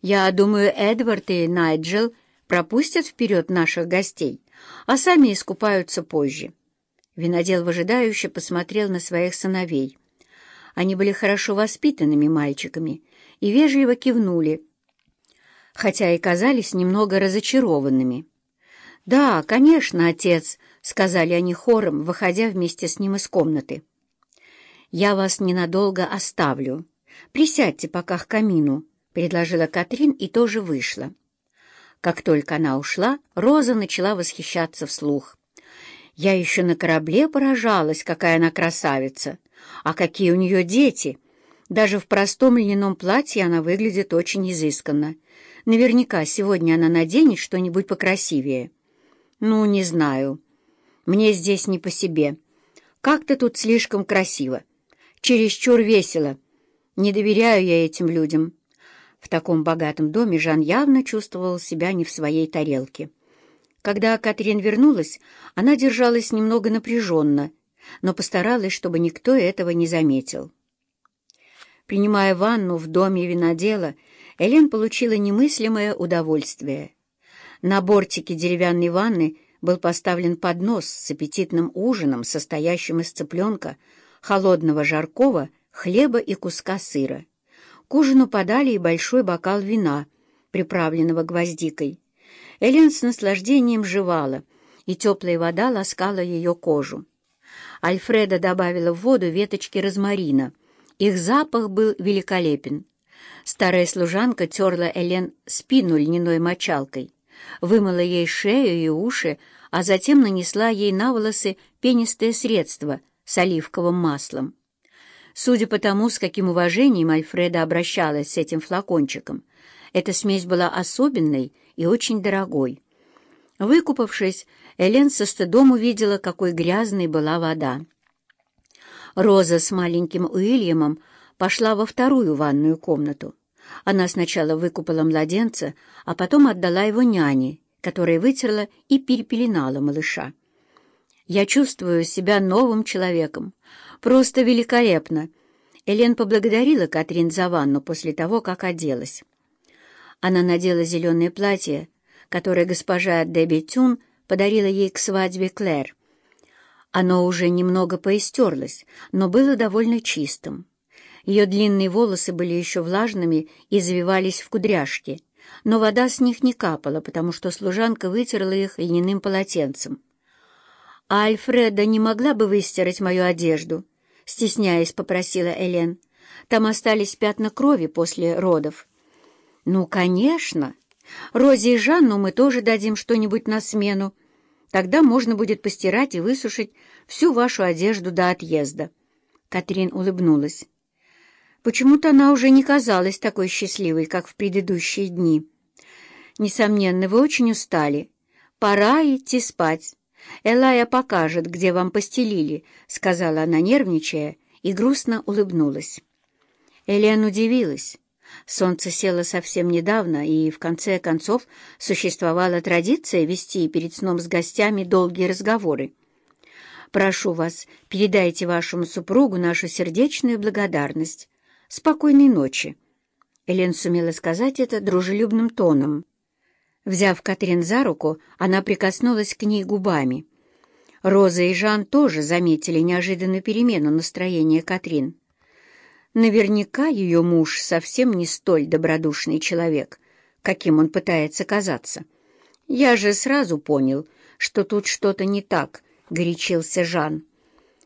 Я думаю, Эдвард и Найджел пропустят вперед наших гостей, а сами искупаются позже. Винодел выжидающе посмотрел на своих сыновей. Они были хорошо воспитанными мальчиками и вежливо кивнули, хотя и казались немного разочарованными. «Да, конечно, отец», — сказали они хором, выходя вместе с ним из комнаты. «Я вас ненадолго оставлю. Присядьте пока к камину», — предложила Катрин и тоже вышла. Как только она ушла, Роза начала восхищаться вслух. Я еще на корабле поражалась, какая она красавица. А какие у нее дети! Даже в простом льняном платье она выглядит очень изысканно. Наверняка сегодня она наденет что-нибудь покрасивее. Ну, не знаю. Мне здесь не по себе. Как-то тут слишком красиво. Чересчур весело. Не доверяю я этим людям. В таком богатом доме Жан явно чувствовал себя не в своей тарелке. Когда Катрин вернулась, она держалась немного напряженно, но постаралась, чтобы никто этого не заметил. Принимая ванну в доме винодела, Элен получила немыслимое удовольствие. На бортике деревянной ванны был поставлен поднос с аппетитным ужином, состоящим из цыпленка, холодного жаркого, хлеба и куска сыра. К ужину подали и большой бокал вина, приправленного гвоздикой. Элен с наслаждением жевала, и теплая вода ласкала ее кожу. Альфреда добавила в воду веточки розмарина. Их запах был великолепен. Старая служанка терла Элен спину льняной мочалкой, вымыла ей шею и уши, а затем нанесла ей на волосы пенистое средство с оливковым маслом. Судя по тому, с каким уважением Альфреда обращалась с этим флакончиком, эта смесь была особенной и очень дорогой. Выкупавшись, Элен со стыдом увидела, какой грязной была вода. Роза с маленьким Уильямом пошла во вторую ванную комнату. Она сначала выкупала младенца, а потом отдала его няне, которая вытерла и перепеленала малыша. «Я чувствую себя новым человеком. Просто великолепно!» Элен поблагодарила Катрин за ванну после того, как оделась. Она надела зеленое платье, которое госпожа Дебби Тюн подарила ей к свадьбе Клэр. Оно уже немного поистерлось, но было довольно чистым. Ее длинные волосы были еще влажными и завивались в кудряшки, но вода с них не капала, потому что служанка вытерла их льняным полотенцем. «А Альфреда не могла бы выстирать мою одежду?» — стесняясь, попросила Элен. «Там остались пятна крови после родов». «Ну, конечно. Розе и Жанну мы тоже дадим что-нибудь на смену. Тогда можно будет постирать и высушить всю вашу одежду до отъезда». Катрин улыбнулась. Почему-то она уже не казалась такой счастливой, как в предыдущие дни. «Несомненно, вы очень устали. Пора идти спать. Элая покажет, где вам постелили», — сказала она, нервничая, и грустно улыбнулась. Элен удивилась. Солнце село совсем недавно, и, в конце концов, существовала традиция вести перед сном с гостями долгие разговоры. «Прошу вас, передайте вашему супругу нашу сердечную благодарность. Спокойной ночи!» Элен сумела сказать это дружелюбным тоном. Взяв Катрин за руку, она прикоснулась к ней губами. Роза и Жан тоже заметили неожиданную перемену настроения Катрин. Наверняка ее муж совсем не столь добродушный человек, каким он пытается казаться. «Я же сразу понял, что тут что-то не так», — горячился Жан.